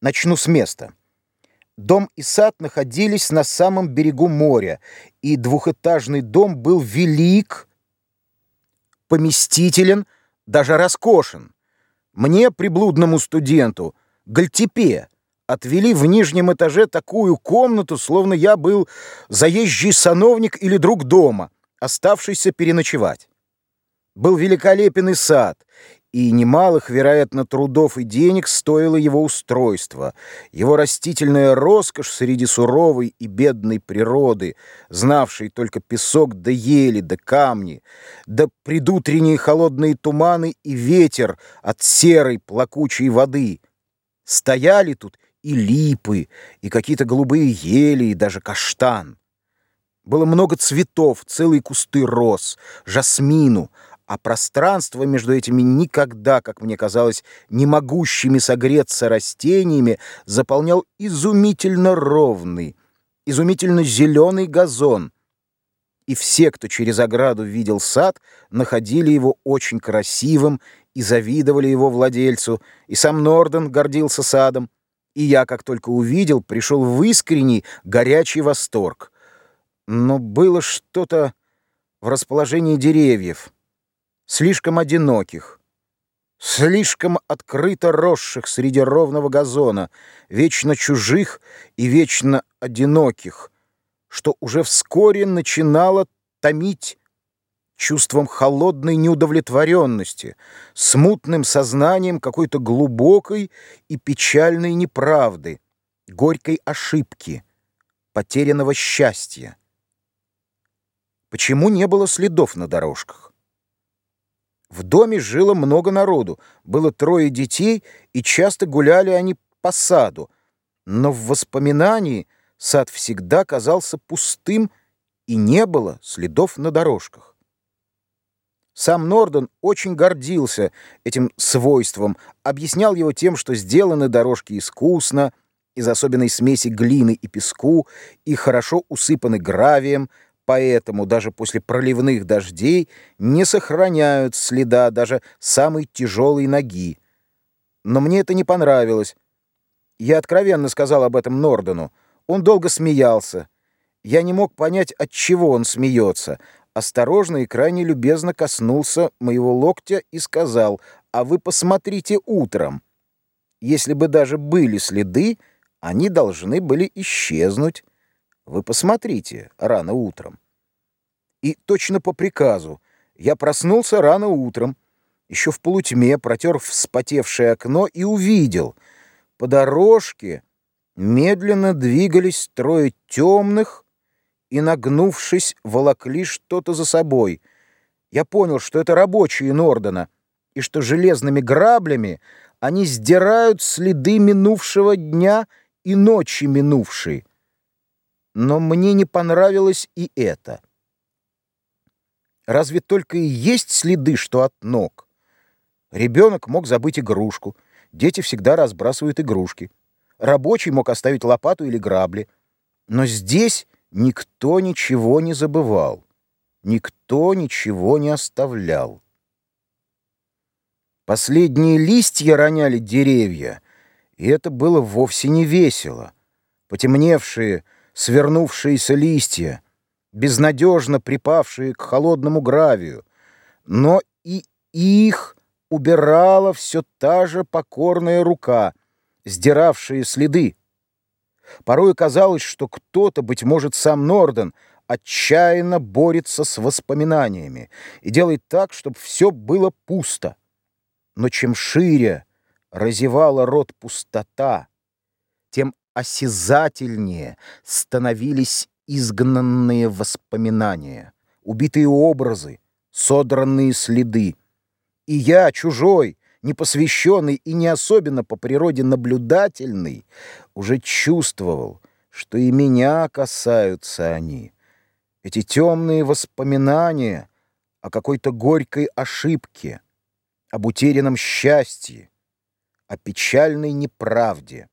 Начну с места. Дом и сад находились на самом берегу моря, и двухэтажный дом был велик, поместителен, даже роскошен. Мне, приблудному студенту, Гальтепе, отвели в нижнем этаже такую комнату, словно я был заезжий сановник или друг дома, оставшийся переночевать. Был великолепен и сад, и немалых, вероятно, трудов и денег стоило его устройство, его растительная роскошь среди суровой и бедной природы, знавшей только песок да ели да камни, да предутренние холодные туманы и ветер от серой плакучей воды. Стояли тут и липы, и какие-то голубые ели, и даже каштан. Было много цветов, целые кусты роз, жасмину, а пространство между этими никогда, как мне казалось, не могущими согреться растениями заполнял изумительно ровный, изумительно зеленый газон. И все, кто через ограду видел сад, находили его очень красивым и завидовали его владельцу, и сам Норден гордился садом. И я, как только увидел, пришел в искренний, горячий восторг. Но было что-то в расположении деревьев — слишком одиноких, слишком открыто росших среди ровного газона, вечно чужих и вечно одиноких, что уже вскоре начинало томить чувством холодной неудовлетворенности, смутным сознанием какой-то глубокой и печальной неправды, горькой ошибки, потерянного счастья. Почему не было следов на дорожках? В доме жило много народу, было трое детей, и часто гуляли они по саду. Но в воспоминании сад всегда казался пустым, и не было следов на дорожках. Сам Норден очень гордился этим свойством, объяснял его тем, что сделаны дорожки искусно, из особенной смеси глины и песку, и хорошо усыпаны гравием, поэтому даже после проливных дождей не сохраняют следа даже самой тяжелой ноги. Но мне это не понравилось. Я откровенно сказал об этом Нордену. Он долго смеялся. Я не мог понять, от чего он смеется. Осторожно и крайне любезно коснулся моего локтя и сказал, «А вы посмотрите утром. Если бы даже были следы, они должны были исчезнуть». Вы посмотрите рано утром. И точно по приказу я проснулся рано утром, еще в полутьме протер вспотевшее окно и увидел. По дорожке медленно двигались трое темных и, нагнувшись, волокли что-то за собой. Я понял, что это рабочие Нордена, и что железными граблями они сдирают следы минувшего дня и ночи минувшей. Но мне не понравилось и это. Разве только и есть следы, что от ног? Ребенок мог забыть игрушку. Дети всегда разбрасывают игрушки. Рабочий мог оставить лопату или грабли. Но здесь никто ничего не забывал. Никто ничего не оставлял. Последние листья роняли деревья, и это было вовсе не весело. Потемневшие, свернувшиеся листья, безнадежно припавшие к холодному гравию, но и их убирала все та же покорная рука, сдиравшая следы. Порой казалось, что кто-то, быть может, сам Норден, отчаянно борется с воспоминаниями и делает так, чтобы все было пусто. Но чем шире разевала рот пустота, тем осязательнее становились изгнанные воспоминания, убитые образы, содранные следы. И я, чужой, непосвященный и не особенно по природе наблюдательный, уже чувствовал, что и меня касаются они. Эти темные воспоминания о какой-то горькой ошибке, об утерянном счастье, о печальной неправде.